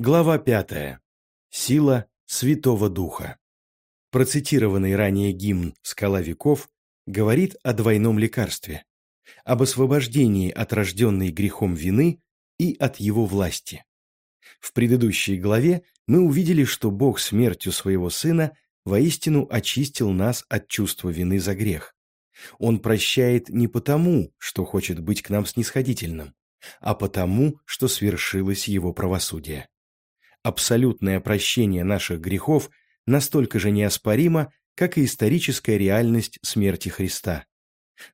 Глава пятая. Сила Святого Духа. Процитированный ранее гимн «Скала веков» говорит о двойном лекарстве, об освобождении от рожденной грехом вины и от его власти. В предыдущей главе мы увидели, что Бог смертью своего Сына воистину очистил нас от чувства вины за грех. Он прощает не потому, что хочет быть к нам снисходительным, а потому, что свершилось его правосудие. Абсолютное прощение наших грехов настолько же неоспоримо, как и историческая реальность смерти Христа.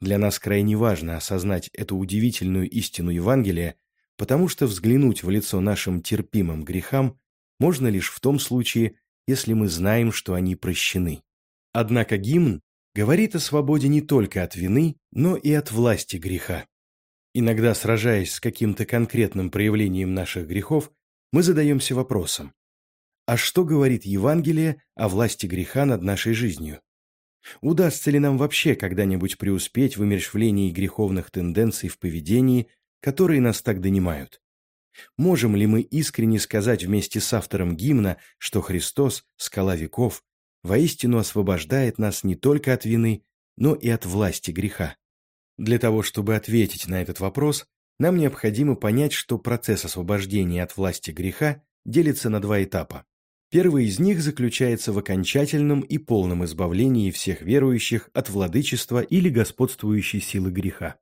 Для нас крайне важно осознать эту удивительную истину Евангелия, потому что взглянуть в лицо нашим терпимым грехам можно лишь в том случае, если мы знаем, что они прощены. Однако гимн говорит о свободе не только от вины, но и от власти греха. Иногда, сражаясь с каким-то конкретным проявлением наших грехов, мы задаемся вопросом, а что говорит Евангелие о власти греха над нашей жизнью? Удастся ли нам вообще когда-нибудь преуспеть в умерщвлении греховных тенденций в поведении, которые нас так донимают? Можем ли мы искренне сказать вместе с автором гимна, что Христос, скала веков, воистину освобождает нас не только от вины, но и от власти греха? Для того, чтобы ответить на этот вопрос, нам необходимо понять, что процесс освобождения от власти греха делится на два этапа. Первый из них заключается в окончательном и полном избавлении всех верующих от владычества или господствующей силы греха.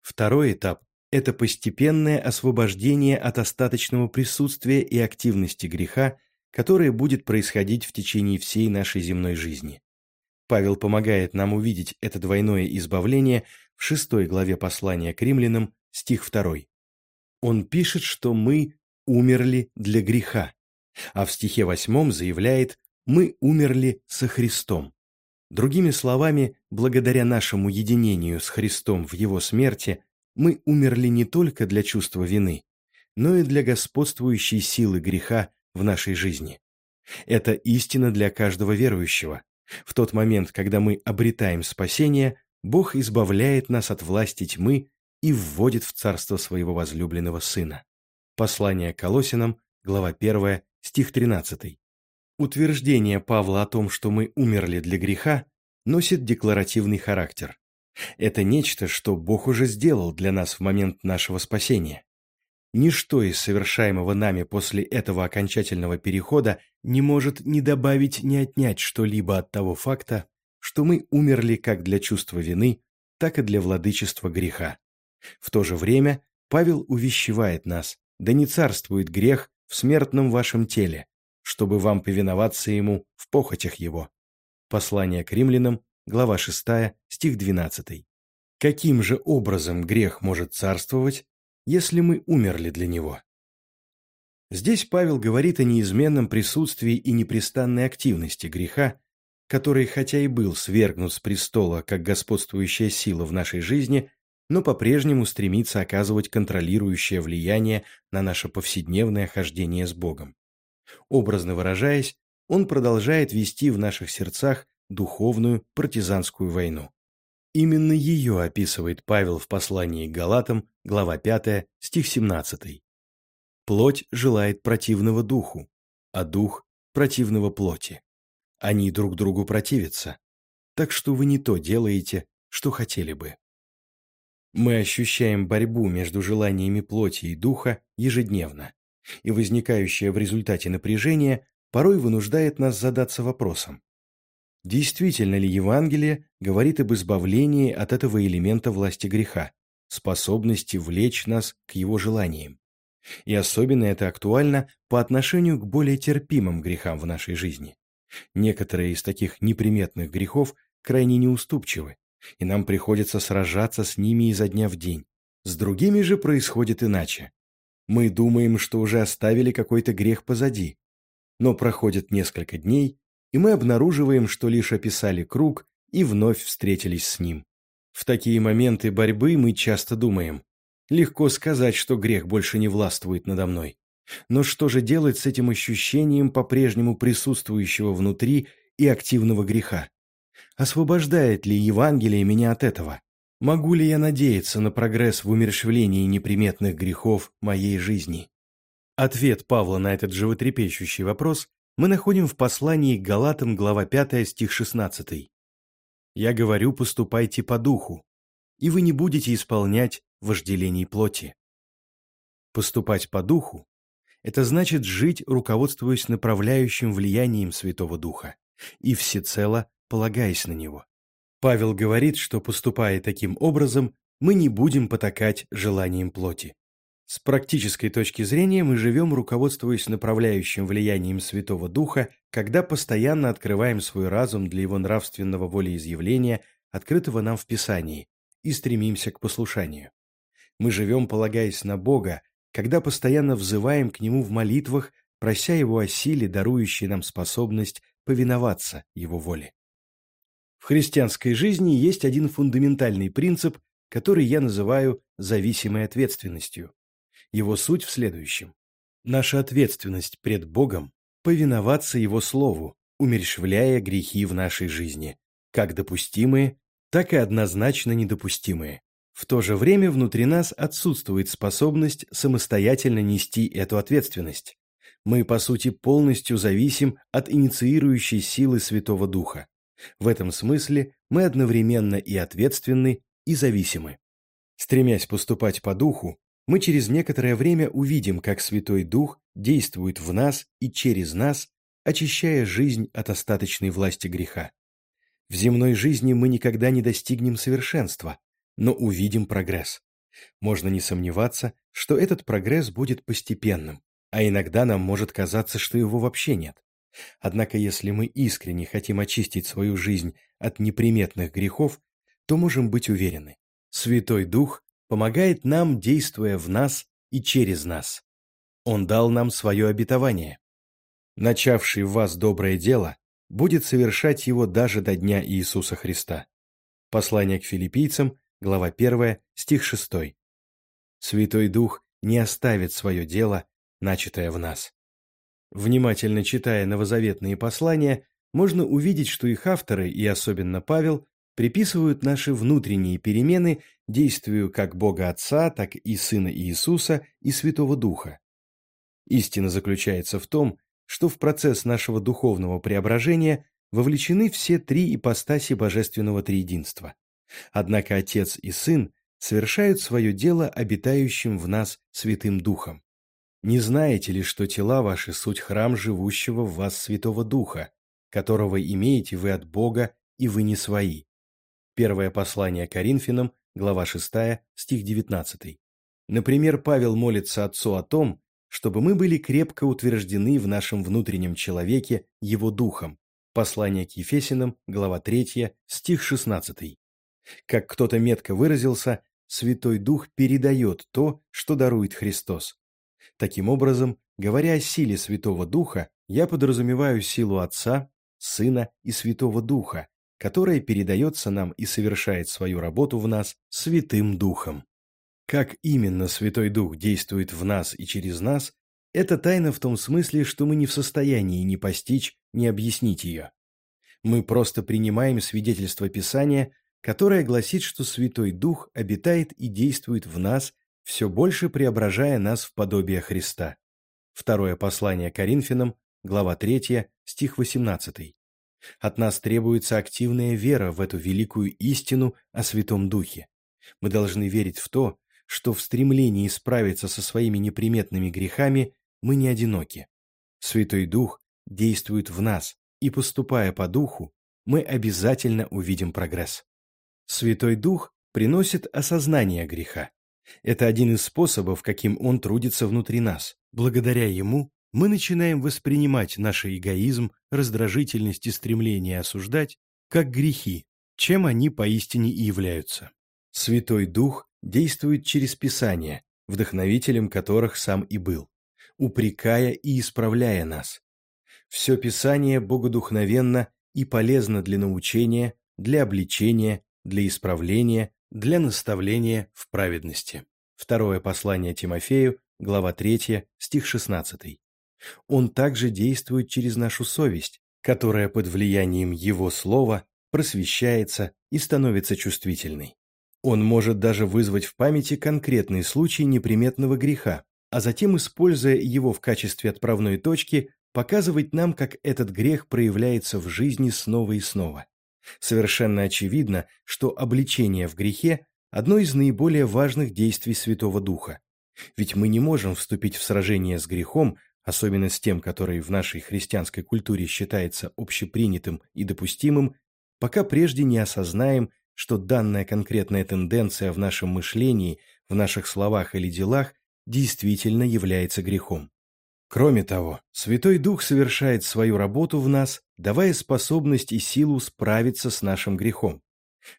Второй этап – это постепенное освобождение от остаточного присутствия и активности греха, которое будет происходить в течение всей нашей земной жизни. Павел помогает нам увидеть это двойное избавление в шестой главе послания к римлянам, стих 2. Он пишет, что мы умерли для греха, а в стихе 8 заявляет «мы умерли со Христом». Другими словами, благодаря нашему единению с Христом в Его смерти, мы умерли не только для чувства вины, но и для господствующей силы греха в нашей жизни. Это истина для каждого верующего. В тот момент, когда мы обретаем спасение, Бог избавляет нас от власти тьмы и вводит в царство своего возлюбленного Сына. Послание Колосинам, глава 1, стих 13. Утверждение Павла о том, что мы умерли для греха, носит декларативный характер. Это нечто, что Бог уже сделал для нас в момент нашего спасения. Ничто из совершаемого нами после этого окончательного перехода не может ни добавить, ни отнять что-либо от того факта, что мы умерли как для чувства вины, так и для владычества греха. В то же время Павел увещевает нас, да не царствует грех в смертном вашем теле, чтобы вам повиноваться ему в похотях его. Послание к римлянам, глава 6, стих 12. Каким же образом грех может царствовать, если мы умерли для него? Здесь Павел говорит о неизменном присутствии и непрестанной активности греха, который хотя и был свергнут с престола как господствующая сила в нашей жизни, но по-прежнему стремится оказывать контролирующее влияние на наше повседневное хождение с Богом. Образно выражаясь, он продолжает вести в наших сердцах духовную партизанскую войну. Именно ее описывает Павел в послании к Галатам, глава 5, стих 17. «Плоть желает противного духу, а дух – противного плоти. Они друг другу противятся, так что вы не то делаете, что хотели бы. Мы ощущаем борьбу между желаниями плоти и духа ежедневно, и возникающее в результате напряжение порой вынуждает нас задаться вопросом, действительно ли Евангелие говорит об избавлении от этого элемента власти греха, способности влечь нас к его желаниям. И особенно это актуально по отношению к более терпимым грехам в нашей жизни. Некоторые из таких неприметных грехов крайне неуступчивы, и нам приходится сражаться с ними изо дня в день. С другими же происходит иначе. Мы думаем, что уже оставили какой-то грех позади. Но проходит несколько дней, и мы обнаруживаем, что лишь описали круг и вновь встретились с ним. В такие моменты борьбы мы часто думаем, легко сказать, что грех больше не властвует надо мной. Но что же делать с этим ощущением по-прежнему присутствующего внутри и активного греха? Освобождает ли Евангелие меня от этого? Могу ли я надеяться на прогресс в умерщвлении неприметных грехов моей жизни? Ответ Павла на этот животрепещущий вопрос мы находим в послании к Галатам, глава 5, стих 16. «Я говорю, поступайте по духу, и вы не будете исполнять вожделений плоти». Поступать по духу – это значит жить, руководствуясь направляющим влиянием Святого Духа и всецело полагаясь на него. Павел говорит, что, поступая таким образом, мы не будем потакать желанием плоти. С практической точки зрения мы живем, руководствуясь направляющим влиянием Святого Духа, когда постоянно открываем свой разум для его нравственного волеизъявления, открытого нам в Писании, и стремимся к послушанию. Мы живем, полагаясь на Бога, когда постоянно взываем к Нему в молитвах, прося Его о силе, дарующей нам способность повиноваться Его воле. В христианской жизни есть один фундаментальный принцип, который я называю зависимой ответственностью. Его суть в следующем. Наша ответственность пред Богом – повиноваться Его Слову, умерщвляя грехи в нашей жизни, как допустимые, так и однозначно недопустимые. В то же время внутри нас отсутствует способность самостоятельно нести эту ответственность. Мы, по сути, полностью зависим от инициирующей силы Святого Духа. В этом смысле мы одновременно и ответственны, и зависимы. Стремясь поступать по духу, мы через некоторое время увидим, как Святой Дух действует в нас и через нас, очищая жизнь от остаточной власти греха. В земной жизни мы никогда не достигнем совершенства, но увидим прогресс. Можно не сомневаться, что этот прогресс будет постепенным, а иногда нам может казаться, что его вообще нет. Однако если мы искренне хотим очистить свою жизнь от неприметных грехов, то можем быть уверены, Святой Дух помогает нам, действуя в нас и через нас. Он дал нам свое обетование. Начавший в вас доброе дело будет совершать его даже до дня Иисуса Христа. Послание к филиппийцам, глава 1, стих 6. Святой Дух не оставит свое дело, начатое в нас. Внимательно читая новозаветные послания, можно увидеть, что их авторы, и особенно Павел, приписывают наши внутренние перемены действию как Бога Отца, так и Сына Иисуса и Святого Духа. Истина заключается в том, что в процесс нашего духовного преображения вовлечены все три ипостаси Божественного Триединства. Однако Отец и Сын совершают свое дело обитающим в нас Святым Духом. Не знаете ли, что тела ваши – суть храм живущего в вас Святого Духа, которого имеете вы от Бога, и вы не свои? Первое послание Коринфянам, глава 6, стих 19. Например, Павел молится Отцу о том, чтобы мы были крепко утверждены в нашем внутреннем человеке Его Духом. Послание к Ефесиным, глава 3, стих 16. Как кто-то метко выразился, Святой Дух передает то, что дарует Христос. Таким образом, говоря о силе Святого Духа, я подразумеваю силу Отца, Сына и Святого Духа, которая передается нам и совершает свою работу в нас Святым Духом. Как именно Святой Дух действует в нас и через нас, это тайна в том смысле, что мы не в состоянии ни постичь, ни объяснить ее. Мы просто принимаем свидетельство Писания, которое гласит, что Святой Дух обитает и действует в нас, все больше преображая нас в подобие Христа. Второе послание Коринфянам, глава 3, стих 18. От нас требуется активная вера в эту великую истину о Святом Духе. Мы должны верить в то, что в стремлении справиться со своими неприметными грехами мы не одиноки. Святой Дух действует в нас, и поступая по Духу, мы обязательно увидим прогресс. Святой Дух приносит осознание греха. Это один из способов, каким Он трудится внутри нас. Благодаря Ему мы начинаем воспринимать наш эгоизм, раздражительность и стремление осуждать как грехи, чем они поистине и являются. Святой Дух действует через Писание, вдохновителем которых сам и был, упрекая и исправляя нас. Все Писание богодухновенно и полезно для научения, для обличения, для исправления, для наставления в праведности. Второе послание Тимофею, глава 3, стих 16. Он также действует через нашу совесть, которая под влиянием Его Слова просвещается и становится чувствительной. Он может даже вызвать в памяти конкретный случай неприметного греха, а затем, используя его в качестве отправной точки, показывать нам, как этот грех проявляется в жизни снова и снова. Совершенно очевидно, что обличение в грехе – одно из наиболее важных действий Святого Духа. Ведь мы не можем вступить в сражение с грехом, особенно с тем, который в нашей христианской культуре считается общепринятым и допустимым, пока прежде не осознаем, что данная конкретная тенденция в нашем мышлении, в наших словах или делах действительно является грехом. Кроме того, Святой Дух совершает свою работу в нас, давая способность и силу справиться с нашим грехом.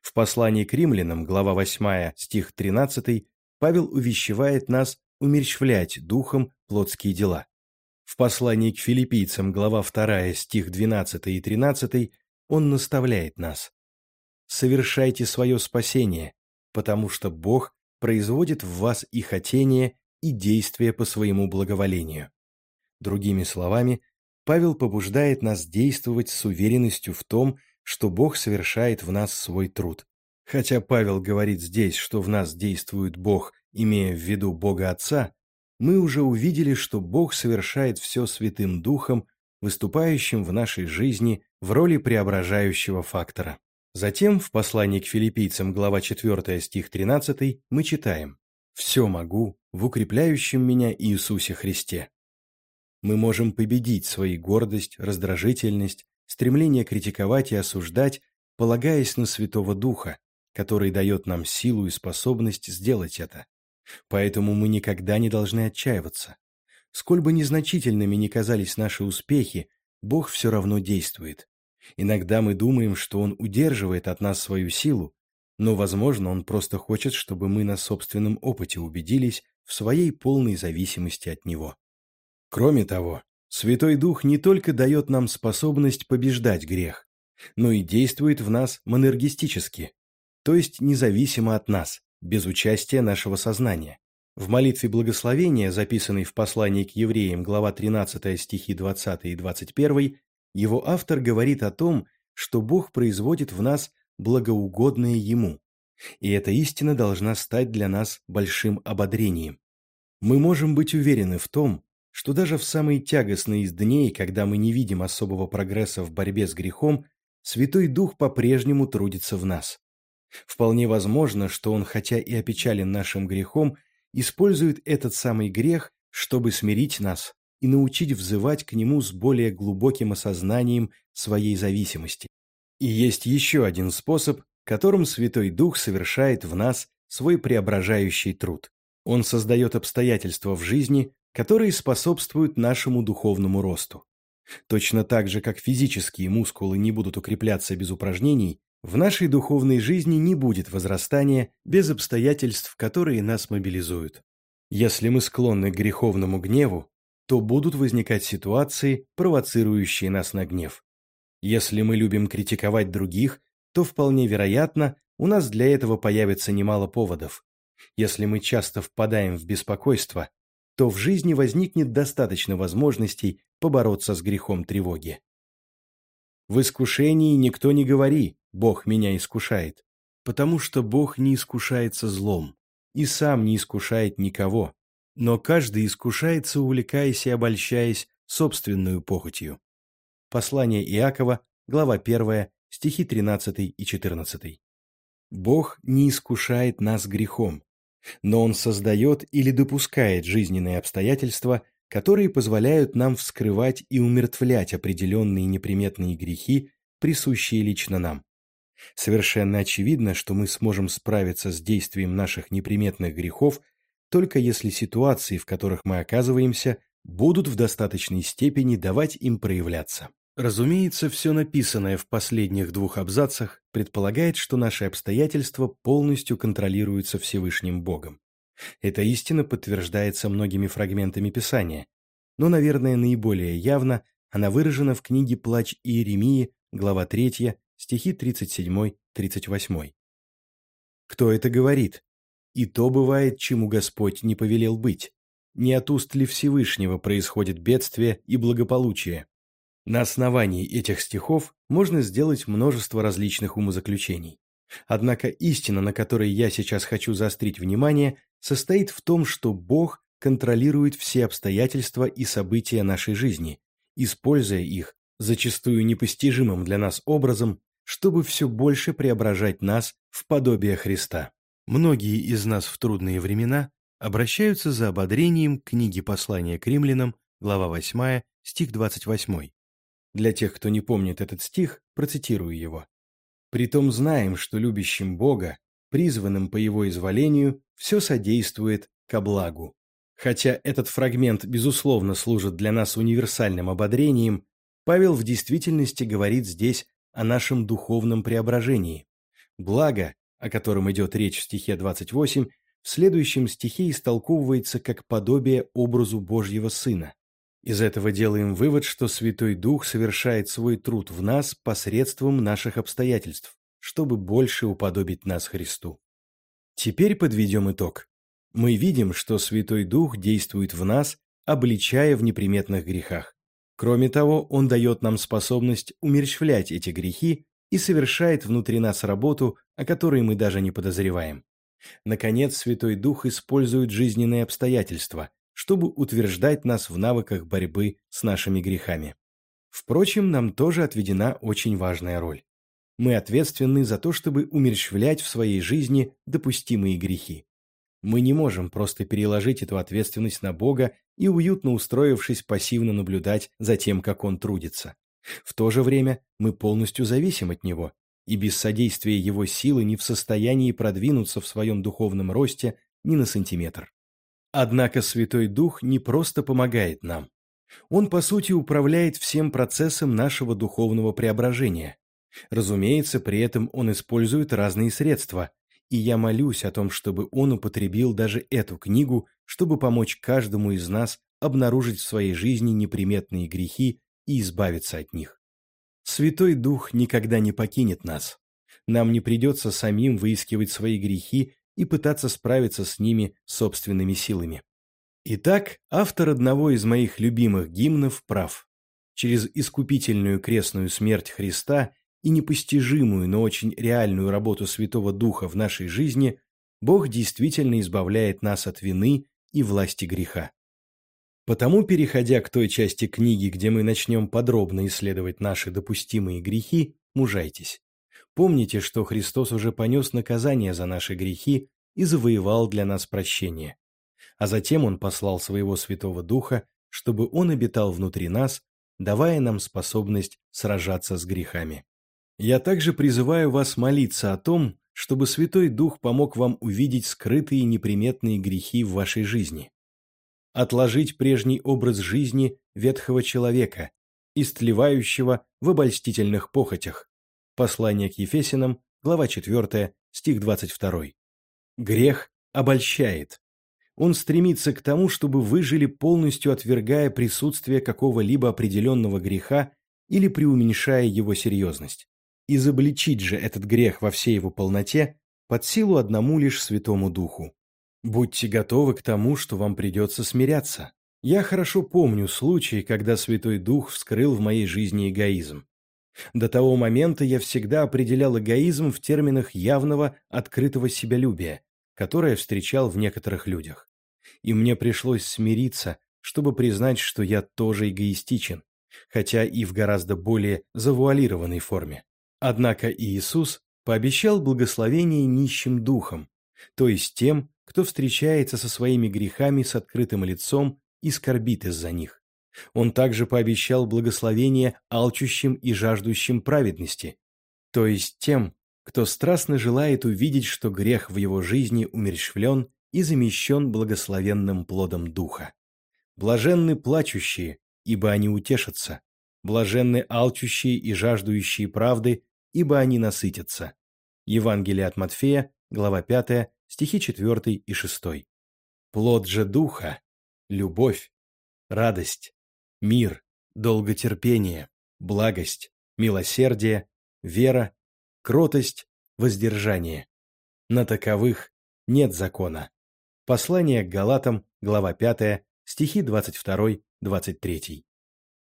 В послании к римлянам, глава 8, стих 13, Павел увещевает нас умерщвлять духом плотские дела. В послании к филиппийцам, глава 2, стих 12 и 13, он наставляет нас. «Совершайте свое спасение, потому что Бог производит в вас и хотение, и действия по своему благоволению». Другими словами, Павел побуждает нас действовать с уверенностью в том, что Бог совершает в нас свой труд. Хотя Павел говорит здесь, что в нас действует Бог, имея в виду Бога Отца, мы уже увидели, что Бог совершает все Святым Духом, выступающим в нашей жизни в роли преображающего фактора. Затем в послании к филиппийцам, глава 4, стих 13, мы читаем «Все могу в укрепляющем меня Иисусе Христе» мы можем победить свои гордость, раздражительность, стремление критиковать и осуждать, полагаясь на Святого Духа, который дает нам силу и способность сделать это. Поэтому мы никогда не должны отчаиваться. Сколь бы незначительными ни казались наши успехи, Бог все равно действует. Иногда мы думаем, что Он удерживает от нас свою силу, но, возможно, Он просто хочет, чтобы мы на собственном опыте убедились в своей полной зависимости от Него. Кроме того, Святой Дух не только дает нам способность побеждать грех, но и действует в нас монергистически, то есть независимо от нас, без участия нашего сознания. В молитве благословения, записанной в послании к евреям, глава 13 стихи 20 и 21, его автор говорит о том, что Бог производит в нас благоугодное Ему, и эта истина должна стать для нас большим ободрением. Мы можем быть уверены в том, что даже в самые тягостные из дней, когда мы не видим особого прогресса в борьбе с грехом, Святой Дух по-прежнему трудится в нас. Вполне возможно, что Он, хотя и опечален нашим грехом, использует этот самый грех, чтобы смирить нас и научить взывать к Нему с более глубоким осознанием своей зависимости. И есть еще один способ, которым Святой Дух совершает в нас свой преображающий труд. Он создает обстоятельства в жизни, которые способствуют нашему духовному росту. Точно так же, как физические мускулы не будут укрепляться без упражнений, в нашей духовной жизни не будет возрастания без обстоятельств, которые нас мобилизуют. Если мы склонны к греховному гневу, то будут возникать ситуации, провоцирующие нас на гнев. Если мы любим критиковать других, то вполне вероятно, у нас для этого появится немало поводов. Если мы часто впадаем в беспокойство, то в жизни возникнет достаточно возможностей побороться с грехом тревоги. В искушении никто не говори «Бог меня искушает», потому что Бог не искушается злом и сам не искушает никого, но каждый искушается, увлекаясь и обольщаясь собственную похотью. Послание Иакова, глава 1, стихи 13 и 14. Бог не искушает нас грехом, но он создает или допускает жизненные обстоятельства, которые позволяют нам вскрывать и умертвлять определенные неприметные грехи, присущие лично нам. Совершенно очевидно, что мы сможем справиться с действием наших неприметных грехов только если ситуации, в которых мы оказываемся, будут в достаточной степени давать им проявляться. Разумеется, все написанное в последних двух абзацах предполагает, что наши обстоятельства полностью контролируются Всевышним Богом. Эта истина подтверждается многими фрагментами Писания, но, наверное, наиболее явно она выражена в книге «Плач Иеремии», глава 3, стихи 37-38. Кто это говорит? И то бывает, чему Господь не повелел быть. Не от уст ли Всевышнего происходит бедствие и благополучие? На основании этих стихов можно сделать множество различных умозаключений. Однако истина, на которой я сейчас хочу заострить внимание, состоит в том, что Бог контролирует все обстоятельства и события нашей жизни, используя их, зачастую непостижимым для нас образом, чтобы все больше преображать нас в подобие Христа. Многие из нас в трудные времена обращаются за ободрением к книге послания к римлянам, глава 8, стих 28. Для тех, кто не помнит этот стих, процитирую его. «Притом знаем, что любящим Бога, призванным по Его изволению, все содействует ко благу». Хотя этот фрагмент, безусловно, служит для нас универсальным ободрением, Павел в действительности говорит здесь о нашем духовном преображении. Благо, о котором идет речь в стихе 28, в следующем стихе истолковывается как подобие образу Божьего Сына. Из этого делаем вывод, что Святой Дух совершает свой труд в нас посредством наших обстоятельств, чтобы больше уподобить нас Христу. Теперь подведем итог. Мы видим, что Святой Дух действует в нас, обличая в неприметных грехах. Кроме того, Он дает нам способность умерщвлять эти грехи и совершает внутри нас работу, о которой мы даже не подозреваем. Наконец, Святой Дух использует жизненные обстоятельства, чтобы утверждать нас в навыках борьбы с нашими грехами. Впрочем, нам тоже отведена очень важная роль. Мы ответственны за то, чтобы умерщвлять в своей жизни допустимые грехи. Мы не можем просто переложить эту ответственность на Бога и, уютно устроившись, пассивно наблюдать за тем, как Он трудится. В то же время мы полностью зависим от Него, и без содействия Его силы не в состоянии продвинуться в своем духовном росте ни на сантиметр. Однако Святой Дух не просто помогает нам. Он, по сути, управляет всем процессом нашего духовного преображения. Разумеется, при этом он использует разные средства, и я молюсь о том, чтобы он употребил даже эту книгу, чтобы помочь каждому из нас обнаружить в своей жизни неприметные грехи и избавиться от них. Святой Дух никогда не покинет нас. Нам не придется самим выискивать свои грехи и пытаться справиться с ними собственными силами. Итак, автор одного из моих любимых гимнов прав. Через искупительную крестную смерть Христа и непостижимую, но очень реальную работу Святого Духа в нашей жизни Бог действительно избавляет нас от вины и власти греха. Потому, переходя к той части книги, где мы начнем подробно исследовать наши допустимые грехи, мужайтесь. Помните, что Христос уже понес наказание за наши грехи и завоевал для нас прощение. А затем Он послал Своего Святого Духа, чтобы Он обитал внутри нас, давая нам способность сражаться с грехами. Я также призываю вас молиться о том, чтобы Святой Дух помог вам увидеть скрытые неприметные грехи в вашей жизни отложить прежний образ жизни ветхого человека, истлевающего в обольстительных похотях. Послание к Ефесинам, глава 4, стих 22. Грех обольщает. Он стремится к тому, чтобы вы жили полностью отвергая присутствие какого-либо определенного греха или преуменьшая его серьезность. Изобличить же этот грех во всей его полноте под силу одному лишь Святому Духу. Будьте готовы к тому, что вам придется смиряться. Я хорошо помню случай, когда Святой Дух вскрыл в моей жизни эгоизм. До того момента я всегда определял эгоизм в терминах явного, открытого себялюбия, которое встречал в некоторых людях. И мне пришлось смириться, чтобы признать, что я тоже эгоистичен, хотя и в гораздо более завуалированной форме. Однако Иисус пообещал благословение нищим духом, то есть тем, кто встречается со своими грехами с открытым лицом и скорбит из-за них. Он также пообещал благословение алчущим и жаждущим праведности, то есть тем, кто страстно желает увидеть, что грех в его жизни умерщвлен и замещен благословенным плодом Духа. Блаженны плачущие, ибо они утешатся. Блаженны алчущие и жаждущие правды, ибо они насытятся. Евангелие от Матфея, глава 5, стихи 4 и 6. Плод же духа – любовь, радость, мир, долготерпение, благость, милосердие, вера, кротость, воздержание. На таковых нет закона. Послание к Галатам, глава 5, стихи 22-23.